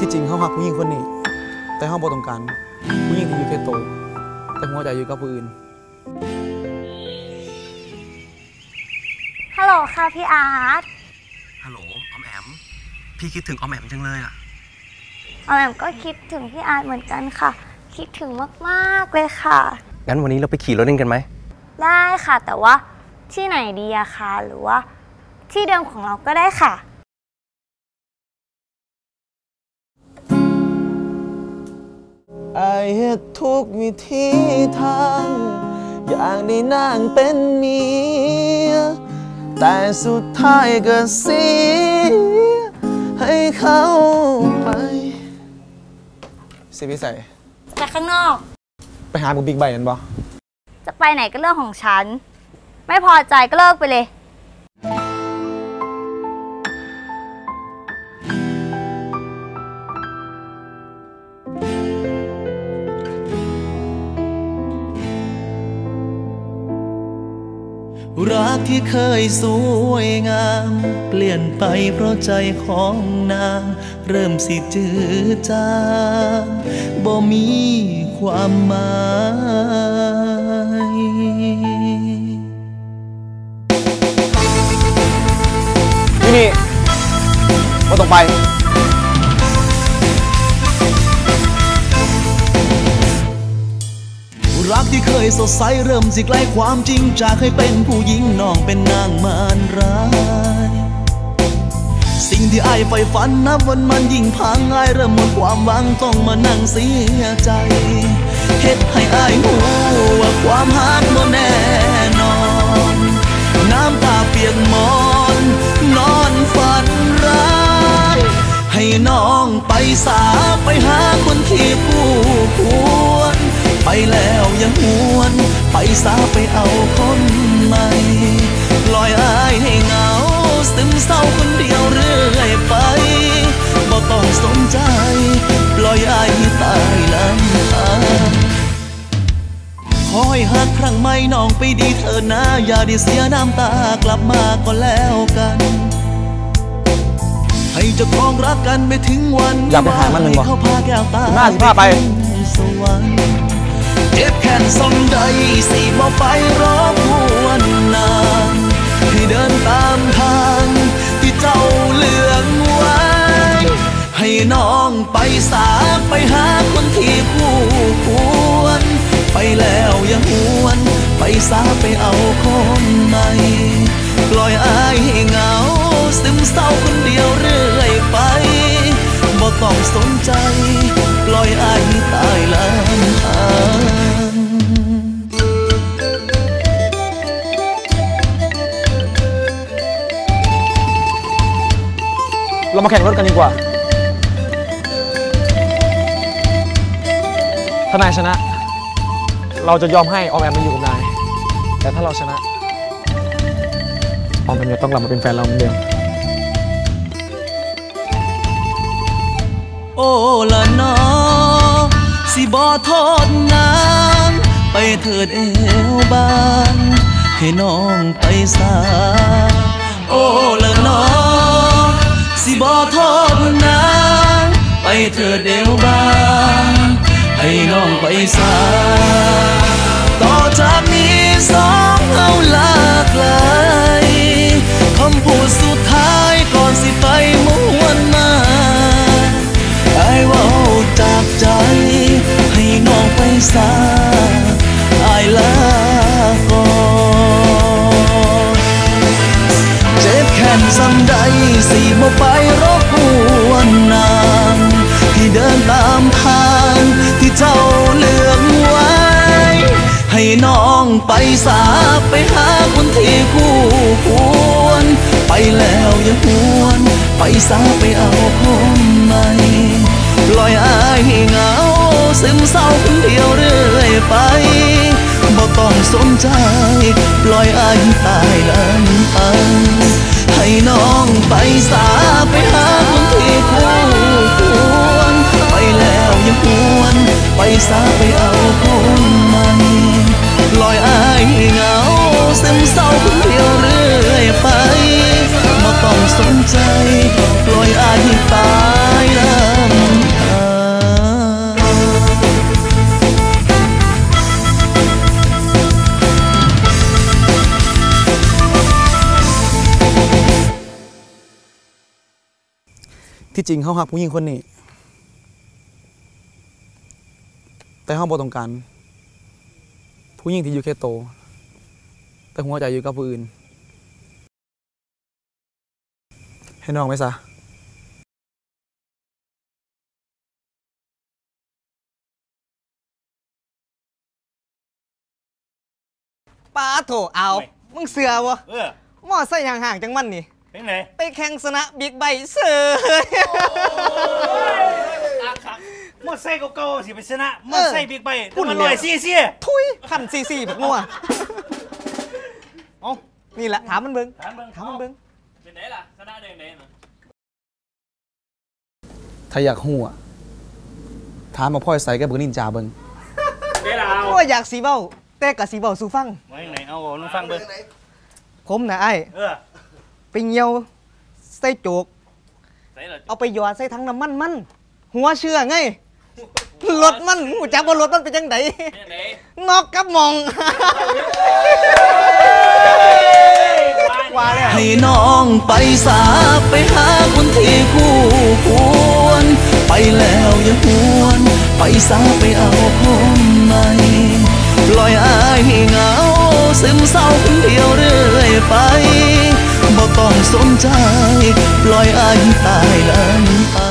ที่จริงเขาหักผู้หญิงคนนี้ แต่เขาบ่ต้องการผู้หญิงที่อยู่แค่โตวแต่หัวใจอยู่กับผู้อื่นฮัลโหลค่ะพี่อาร์ตฮัลโหลออมแอม พี่คิดถึงออมแอมจังเลยอะออมแอมก็คิดถึงพี่อาร์ตเหมือนกันค่ะ คิดถึงมากๆเลยค่ะ งั้นวันนี้เราไปขี่รถเล่นกันไหม ได้ค่ะแต่ว่าที่ไหนดีอะคะหรือว่าที่เดิมของเราก็ได้ค่ะ ไอเฮ็ดทุกวิธีทาง อย่างได้นางเป็นเมีย แต่สุดท้ายก็เสียให้เขาไปสิพิสัยไปข้างนอก ไปหาบุกบิ๊กไบนั่นบ่จะไปไหนก็เรื่องของฉัน ไม่พอใจก็เลิกไปเลย รักที่เคยสวยงาม เปลี่ยนไปเพราะใจของนาง เริ่มสิจืดจางบ่มีความหมายที่นี่บ่ต้องไป ที่เคยสดใสเริ่มสิใกล้ความจริงจากเคยเป็นผู้หญิงน้องเป็นนางมารร้ายสิ่งที่ไอ้ายใฝ่ฝันนับวันมันยิ่งพังไอ้เริ่มหมดความหวังต้องมานั่งเสียใจเฮ็ดให้ไอ้หูว่าความหักบ่แน่นอน น้ำตาเปียกหมอน นอนฝันร้ายให้น้องไปสาไปหาคนที่ผู้ควร แล้วยังหวน ไปสาไปเอาคนใหม่ปล่อยอายให้เหงาซึมเศร้าคนเดียวเรื่อยไปบ่ต้องสนใจปล่อยอายให้ตายลำพังคอยหักครั้งไม่น้องไปดีเธอนะอย่าได้เสียน้ำตากลับมาก็แล้วกันให้เจ้าของรักกันไปถึงวันอยากไปหามันเลยบ่ให้เขาพาแก้วตาน่าสิพาไปถึงสวรรค์เจ็บแค้น สมใดสิบ่ไปรบกวนนางให้เดินตามทางที่เจ้าเลือกไว้ ให้น้องไปสาไปหาคนที่คู่ควร ไปแล้วยังหวน ไปสาไปเอาคนใหม่ปล่อยอายให้เหงาซึมเศร้าคนเดียวเรื่อยไปบ่ต้องสนใจ ปล่อยอายให้ตายลำ มาแข่งรถกันดีกว่า ถ้านายชนะ เราจะยอมให้ออมแอมมาอยู่กับนาย แต่ถ้าเราชนะออมแอมจะต้องกลับมาเป็นแฟนเราเหมือนเดิม โอ้ละน้อสิบ่โทษนางไปเถิดเอวบางให้น้องไปสาโอ้ละน้อ สิบ่โทษนางไปเถิดเดวบางให้น้องไปสาต่อจากนี้สองเอาลากไกลคำพูดสุดท้ายก่อนสิไป จ็บแค้นซ้ำใดสิบ่ไปรบกวนนางที่เดินตามทางที่เจ้าเลือกไว้ ให้น้องไปสาไปหาคนที่คู่ควร ไปแล้วอย่าหวน ไปสาไปเอาคนใหม่ปล่อยอายเหงาซึมเศร้าคนเดียวเรื่อยไปบ่ต้องสนใจ ปล่อยอายตายลำพัน้อง ไปสาไปหาคนที่คู่ควรไปแล้วยังควนไปสาไปเอาคนใหม่ลอยอายเหงาซึมเศร้า ที่จริงเขาหักผู้หญิงคนนี้ แต่เขาบ่ต้องการผู้หญิงที่อยู่แค่โตวแต่หัวใจอยู่กับผู้อื่น ให้น้องไหมซะป้าโถเอา มึงเสือวะเออมอไซค์ห่างๆจังมันนี่ เป็นไงไปแข่งสนะบิ๊กไบค์เสยมอไซค์เก่าๆสิไปชนะมเอออไซค์บิ๊กไบค์พุ่นมันเดีลยวอยซี่ซี่ทุยขันซีซีแบบงัวเอานี่แหละถามมันเบิ้งถามเบิ่งถามมันเบิ้งเป็นไหนล่ะชนะได้ไหนน่ะถ้าอยากหัวถามมาพ่อยใส่กับเบิร์นินจาเบิงได้ล่ะโอ้ยอยากสีเบ้าแต่กับสีเบ้าสู่ฟังไว้ไหนเอาลองฟังเบิ่งผมนะไอ้เออ ไปเหี่ยวใส่โจก ใส่ละเอาไปหยอดใส่ถังน้ำมันมัน หัวเชื่อไงรถมันหูจักว่ารถมันเป็นจังไดเป็นไหนงอกกับหมอง ว่าแล้ว ให้น้องไปสาไปหาคนที่คู่ควร ไปแล้วอย่าหวน ไปสาไปเอาคนใหม่ปล่อยอายให้เหงาซึมเศร้าคนเดียว สนใจ ปล่อยอายตายนั้นไป